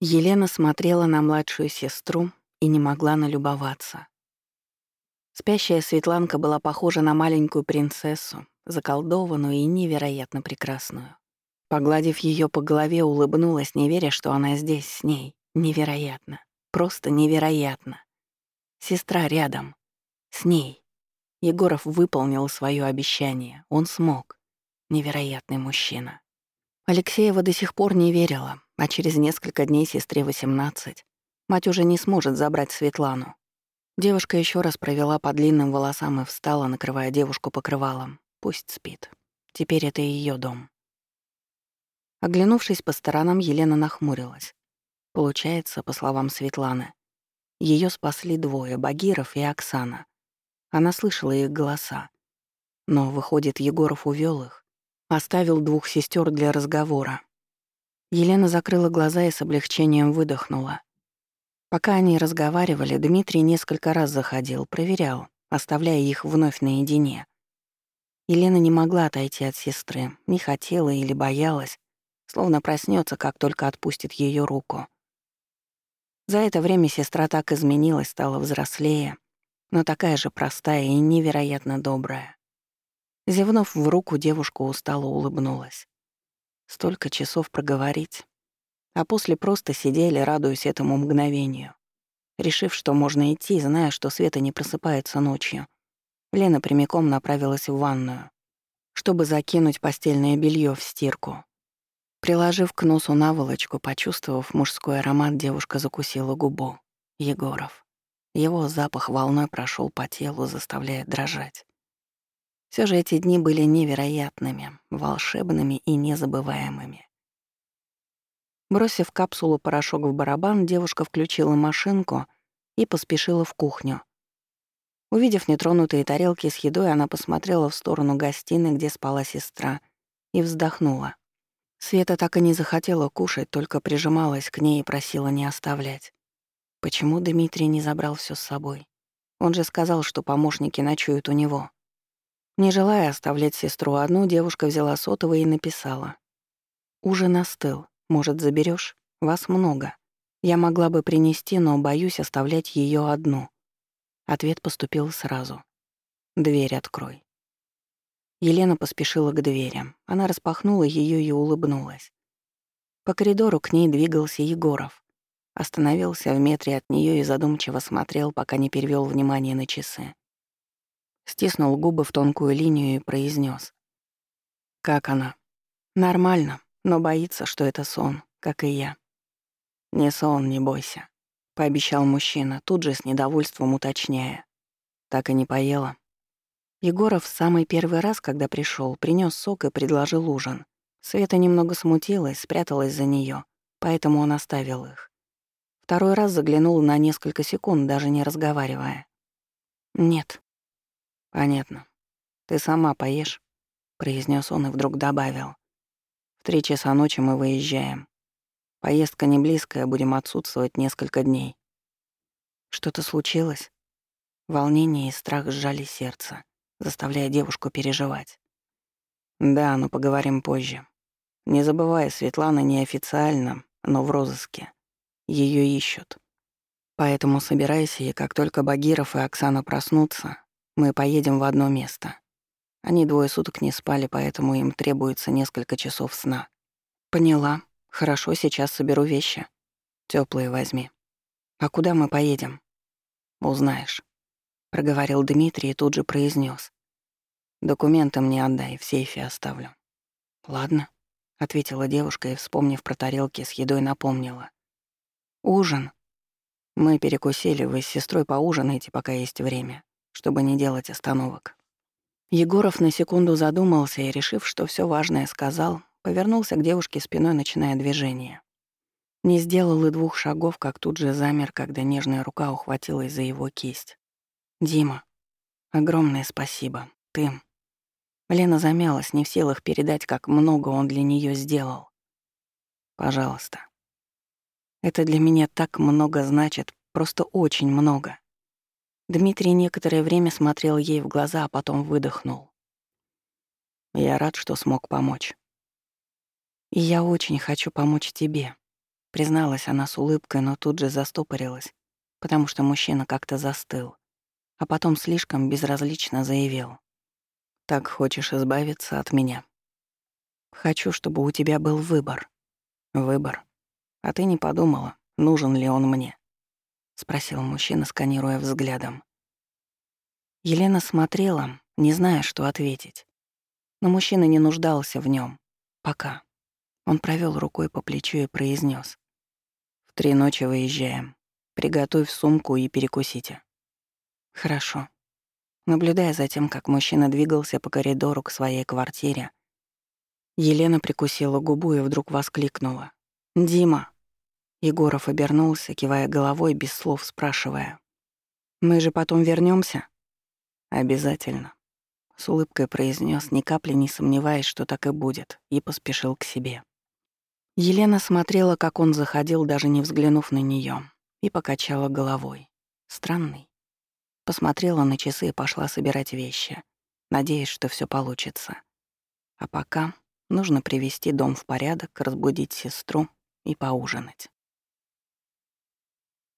Елена смотрела на младшую сестру и не могла налюбоваться. Спящая Светланка была похожа на маленькую принцессу, заколдованную и невероятно прекрасную. Погладив ее по голове, улыбнулась, не веря, что она здесь с ней. Невероятно. Просто невероятно. Сестра рядом. С ней. Егоров выполнил свое обещание. Он смог. Невероятный мужчина. Алексеева до сих пор не верила, а через несколько дней сестре 18. Мать уже не сможет забрать Светлану. Девушка еще раз провела по длинным волосам и встала, накрывая девушку покрывалом. Пусть спит. Теперь это ее дом. Оглянувшись по сторонам, Елена нахмурилась. Получается, по словам Светланы, ее спасли двое — Багиров и Оксана. Она слышала их голоса. Но, выходит, Егоров увел их, оставил двух сестер для разговора. Елена закрыла глаза и с облегчением выдохнула. Пока они разговаривали, Дмитрий несколько раз заходил, проверял, оставляя их вновь наедине. Елена не могла отойти от сестры, не хотела или боялась, словно проснется, как только отпустит ее руку. За это время сестра так изменилась, стала взрослее, но такая же простая и невероятно добрая. Зевнув в руку, девушка устало улыбнулась. Столько часов проговорить. А после просто сидели, радуясь этому мгновению. Решив, что можно идти, зная, что Света не просыпается ночью, Лена прямиком направилась в ванную, чтобы закинуть постельное белье в стирку. Приложив к носу наволочку, почувствовав мужской аромат, девушка закусила губу. Егоров. Его запах волной прошел по телу, заставляя дрожать. Все же эти дни были невероятными, волшебными и незабываемыми. Бросив капсулу порошок в барабан, девушка включила машинку и поспешила в кухню. Увидев нетронутые тарелки с едой, она посмотрела в сторону гостиной, где спала сестра, и вздохнула. Света так и не захотела кушать, только прижималась к ней и просила не оставлять. Почему Дмитрий не забрал все с собой? Он же сказал, что помощники ночуют у него. Не желая оставлять сестру одну, девушка взяла сотовый и написала. «Ужин остыл. Может, заберешь? Вас много. Я могла бы принести, но боюсь оставлять ее одну». Ответ поступил сразу. «Дверь открой». Елена поспешила к дверям. Она распахнула ее и улыбнулась. По коридору к ней двигался Егоров. Остановился в метре от нее и задумчиво смотрел, пока не перевел внимание на часы стиснул губы в тонкую линию и произнес: «Как она?» «Нормально, но боится, что это сон, как и я». «Не сон, не бойся», — пообещал мужчина, тут же с недовольством уточняя. «Так и не поела». Егоров в самый первый раз, когда пришел, принес сок и предложил ужин. Света немного смутилась, спряталась за нее, поэтому он оставил их. Второй раз заглянул на несколько секунд, даже не разговаривая. «Нет», «Понятно. Ты сама поешь?» — произнес он и вдруг добавил. «В три часа ночи мы выезжаем. Поездка не близкая, будем отсутствовать несколько дней». Что-то случилось? Волнение и страх сжали сердце, заставляя девушку переживать. «Да, но поговорим позже. Не забывая Светлана неофициально, но в розыске. Ее ищут. Поэтому собирайся, и как только Багиров и Оксана проснутся, мы поедем в одно место. Они двое суток не спали, поэтому им требуется несколько часов сна. Поняла. Хорошо, сейчас соберу вещи. Теплые возьми. А куда мы поедем? Узнаешь. Проговорил Дмитрий и тут же произнес: Документы мне отдай, в сейфе оставлю. Ладно, ответила девушка и, вспомнив про тарелки с едой, напомнила. Ужин. Мы перекусили, вы с сестрой поужинаете, пока есть время чтобы не делать остановок. Егоров на секунду задумался и, решив, что все важное сказал, повернулся к девушке спиной, начиная движение. Не сделал и двух шагов, как тут же замер, когда нежная рука ухватилась за его кисть. «Дима, огромное спасибо. Ты...» Лена замялась, не в силах передать, как много он для нее сделал. «Пожалуйста. Это для меня так много значит, просто очень много. Дмитрий некоторое время смотрел ей в глаза, а потом выдохнул. «Я рад, что смог помочь». «И я очень хочу помочь тебе», — призналась она с улыбкой, но тут же застопорилась, потому что мужчина как-то застыл, а потом слишком безразлично заявил. «Так хочешь избавиться от меня?» «Хочу, чтобы у тебя был выбор». «Выбор? А ты не подумала, нужен ли он мне?» — спросил мужчина, сканируя взглядом. Елена смотрела, не зная, что ответить. Но мужчина не нуждался в нем. Пока. Он провел рукой по плечу и произнес: «В три ночи выезжаем. Приготовь сумку и перекусите». «Хорошо». Наблюдая за тем, как мужчина двигался по коридору к своей квартире, Елена прикусила губу и вдруг воскликнула. «Дима!» Егоров обернулся, кивая головой, без слов спрашивая. «Мы же потом вернемся? «Обязательно», — с улыбкой произнес, ни капли не сомневаясь, что так и будет, и поспешил к себе. Елена смотрела, как он заходил, даже не взглянув на нее, и покачала головой. Странный. Посмотрела на часы и пошла собирать вещи, надеясь, что все получится. А пока нужно привести дом в порядок, разбудить сестру и поужинать.